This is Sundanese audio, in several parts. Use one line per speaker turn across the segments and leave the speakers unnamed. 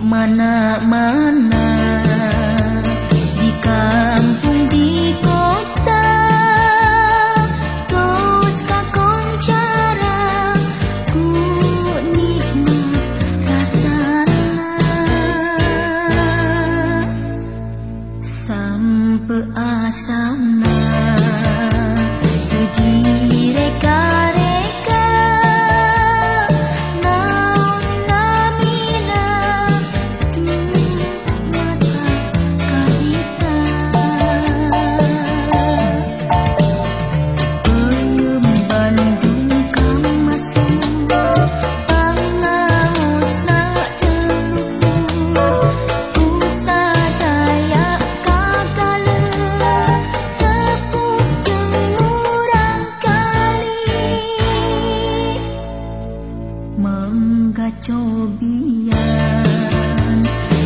mana-mana. Di kampung di kota terus kakong cara ku nikmat rasana sampai asana. Menggacobian,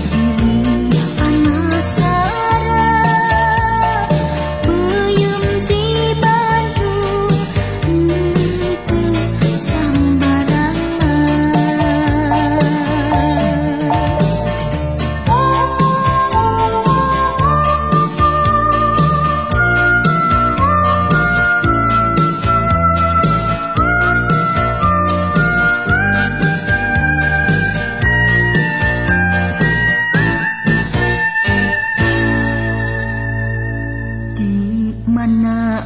diri panas.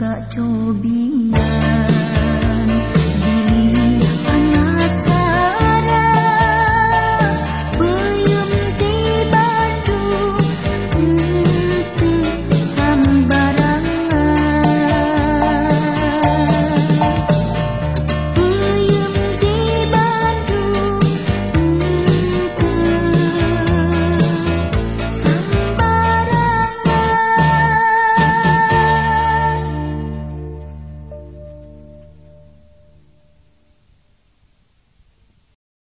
gak cobinya